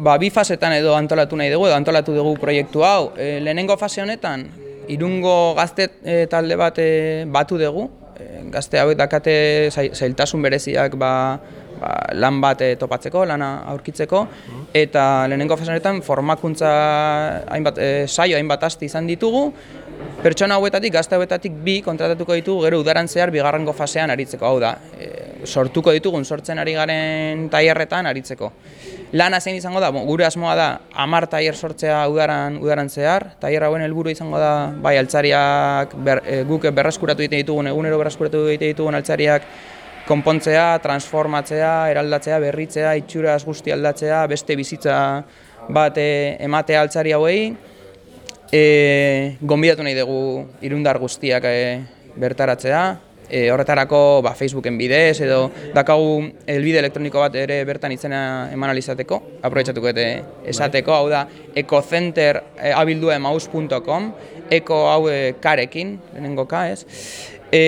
Ba, bi fasetan edo antolatu nahi dugu, edo antolatu dugu proiektu hau. E, lehenengo fase honetan, irungo gazte e, talde bat e, batu dugu. E, gazte hauek dakate zailtasun bereziak ba, ba, lan bat e, topatzeko, lana aurkitzeko. Eta lehenengo fase honetan formakuntza hainbat, e, saio hainbat asti izan ditugu. Pertsona hauetatik, gazte hauetatik bi kontratatuko ditugu gero udaran zehar bigarrengo fasean aritzeko. Hau da, e, sortuko ditugun sortzen ari garen tailerretan aritzeko. Lana zein izango da, gure asmoa da hamar tailer sortzea udaran udaran zehar. Tailer hauen helburu izango da bai altzariak ber, e, guk berreskuratu egiten ditugun egunero berreskuratu egiten ditugun altzariak konpontzea, transformatzea, eraldatzea, berritzea, itxuraz guzti aldatzea, beste bizitza bat e, ematea altzari hauei. E, gonbidatu nahi dugu irundar guztiak e, bertaratzea, e, horretarako ba, Facebooken bidez edo dakagu elbide elektroniko bat ere bertan izena eman alizateko, aprobetsatuko eta esateko, hau da ecocenter e, abilduemaus.com, eko hau e, karekin, lehenengo ka, ez? E,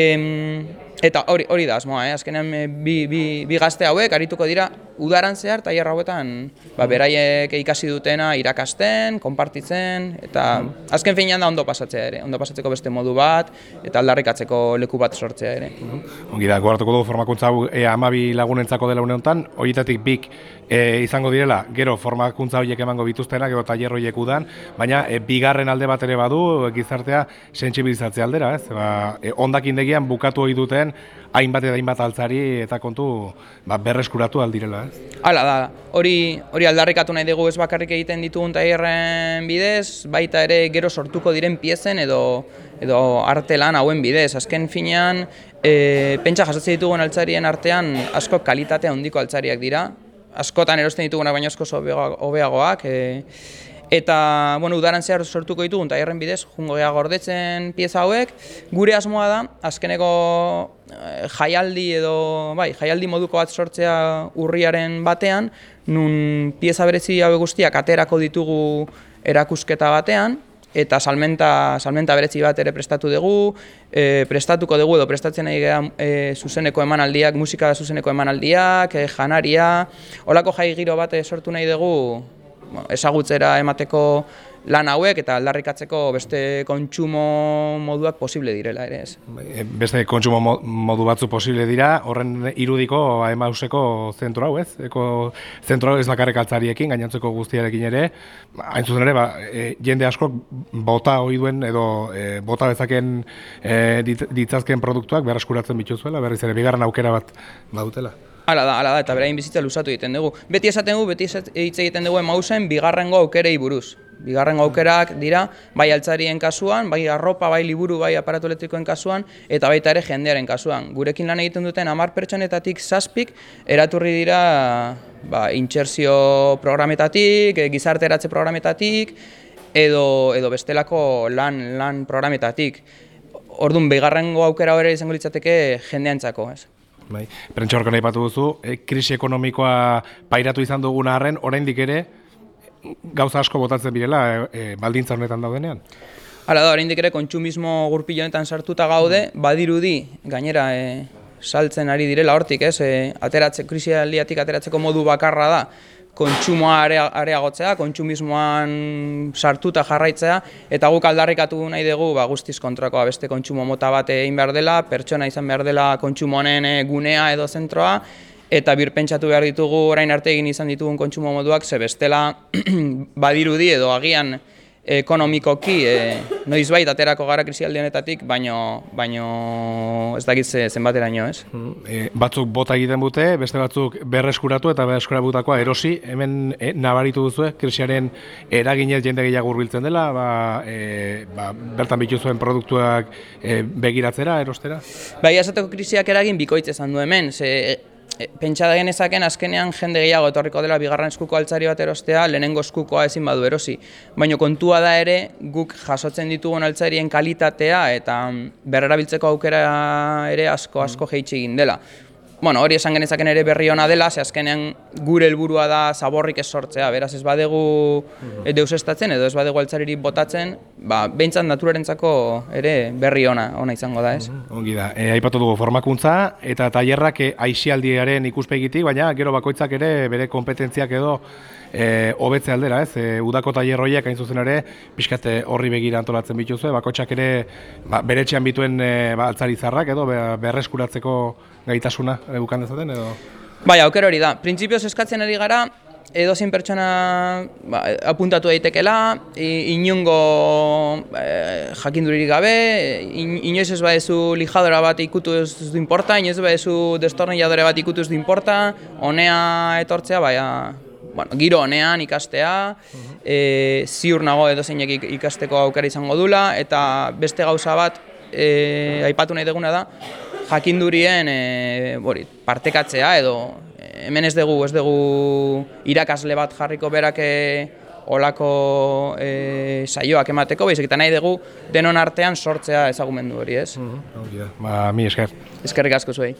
eta hori, hori da, asmoa, eh? azkenean bi, bi, bi gazte hauek arituko dira udaran zehar tailer hauetan ba, beraiek ikasi dutena irakasten, konpartitzen eta azken finean da ondo pasatzea ere, ondo pasatzeko beste modu bat eta aldarrikatzeko leku bat sortzea ere. Ongi da, gogartuko dugu formakuntza hau e, amabi lagunentzako dela une honetan, horietatik bik e, izango direla, gero formakuntza horiek emango bituztena, gero tailer horiek udan, baina e, bigarren alde bat ere badu gizartea sentsibilizatzea aldera, ez? Ba, e, ondakin degian bukatu hori duten hainbat eta hainbat altzari eta kontu ba, berreskuratu aldirela. Ez? Hala da, hori, hori aldarrikatu nahi dugu ez bakarrik egiten ditugun tailerren bidez, baita ere gero sortuko diren piezen edo edo arte lan hauen bidez. Azken finean, e, pentsa jasotzen ditugun altzarien artean asko kalitatea handiko altzariak dira. Askotan erosten ditugunak baina asko hobeagoak. E, Eta, bueno, udaran zehar sortuko ditugun tailerren bidez, jungo geha gordetzen pieza hauek. Gure asmoa da, azkeneko eh, jaialdi edo, bai, jaialdi moduko bat sortzea urriaren batean, nun pieza berezi hauek guztiak aterako ditugu erakusketa batean, eta salmenta, salmenta berezi bat ere prestatu dugu, e, prestatuko dugu edo prestatzen nahi geha e, zuzeneko emanaldiak, musika zuzeneko emanaldiak, e, janaria, holako jai giro bat sortu nahi dugu ezagutzera emateko lan hauek eta aldarrikatzeko beste kontsumo moduak posible direla ere ez. Bai, e, beste kontsumo modu batzu posible dira, horren irudiko emauseko zentro hau ez? Eko zentro hau ez bakarrik altzariekin, gainantzeko guztiarekin ere, hain zuzen ere, ba, e, jende asko bota hori duen edo e, bota bezaken e, ditzazken produktuak berraskuratzen bituzuela, berriz ere, bigarren aukera bat badutela. Hala da, hala da, eta berain bizitza luzatu egiten dugu. Beti esaten dugu, beti hitz egiten dugu emausen bigarrengo aukerei buruz. Bigarrengo aukerak dira, bai altzarien kasuan, bai arropa, bai liburu, bai aparatu elektrikoen kasuan, eta baita ere jendearen kasuan. Gurekin lan egiten duten hamar pertsonetatik zazpik, eraturri dira ba, intxerzio programetatik, eh, gizarteratze programetatik, edo, edo bestelako lan, lan programetatik. Orduan, bigarrengo aukera hori izango litzateke jendeantzako, ez? Bai. Prentsa horko nahi duzu, e, krisi ekonomikoa pairatu izan dugun arren, oraindik ere, gauza asko botatzen birela, e, e, baldintza honetan daudenean? Hala da, oraindik ere kontsumismo gurpilo honetan sartuta gaude, badirudi, gainera, e, saltzen ari direla hortik, ez, e, ateratze, krisialiatik ateratzeko modu bakarra da, kontsumoa areagotzea, kontsumismoan sartuta jarraitzea, eta guk aldarrikatu nahi dugu ba, guztiz kontrakoa beste kontsumo mota bat egin behar dela, pertsona izan behar dela kontsumo honen eh, gunea edo zentroa, eta birpentsatu behar ditugu orain arte egin izan ditugun kontsumo moduak, ze bestela badirudi edo agian ekonomikoki e, noiz bait aterako gara krisialdi honetatik, baino, baino ez dakit zenbateraino, ez? E, batzuk bota egiten dute, beste batzuk berreskuratu eta berreskurabutakoa erosi, hemen e, nabaritu duzu, krisiaren eraginez jende gehiago hurbiltzen dela, ba, e, ba, bertan bitu zuen produktuak e, begiratzera, erostera? Bai, esateko krisiak eragin bikoitz esan du hemen, ze pentsa da genezaken azkenean jende gehiago etorriko dela bigarren eskuko altzari bat erostea, lehenengo eskukoa ezin badu erosi. Baina kontua da ere, guk jasotzen ditugun altzarien kalitatea eta berrerabiltzeko aukera ere asko asko jeitsi egin dela bueno, hori esan genezaken ere berri ona dela, ze azkenean gure helburua da zaborrik ez sortzea, beraz ez badegu mhm. deus estatzen edo ez badegu altzaririk botatzen, ba, behintzat naturarentzako ere berri ona, ona izango da, ez? Mhm, ongi da, e, aipatu dugu formakuntza eta tailerrak e, aixialdiaren ikuspegitik, baina gero bakoitzak ere bere kompetentziak edo e, hobetze aldera, ez? E, udako tailerroiak hain zuzen ere, pixkat e, horri begira antolatzen bituzue, bakotxak ere ba, bere etxean bituen e, ba, altzari edo be, berreskuratzeko gaitasuna e, bukan dezaten edo? Bai, aukero hori da. Printzipioz eskatzen ari gara, edozein pertsona ba, apuntatu daitekela, inungo e, jakinduririk gabe, in, inoiz ez badezu lijadora bat ikutu ez du importa, inoiz ez badezu destornilladore bat ikutu ez du importa, honea etortzea, baina, bueno, giro honean ikastea, e, ziur nago edozeinek ik- ikasteko aukera izango dula, eta beste gauza bat, e, aipatu nahi duguna da, jakindurien e, bori, partekatzea edo hemen ez dugu ez dugu irakasle bat jarriko berak e, olako e, saioak emateko, baizik eta nahi dugu denon artean sortzea ezagumendu hori, ez? Hori da. Ba, mi esker. Eskerrik asko zuei.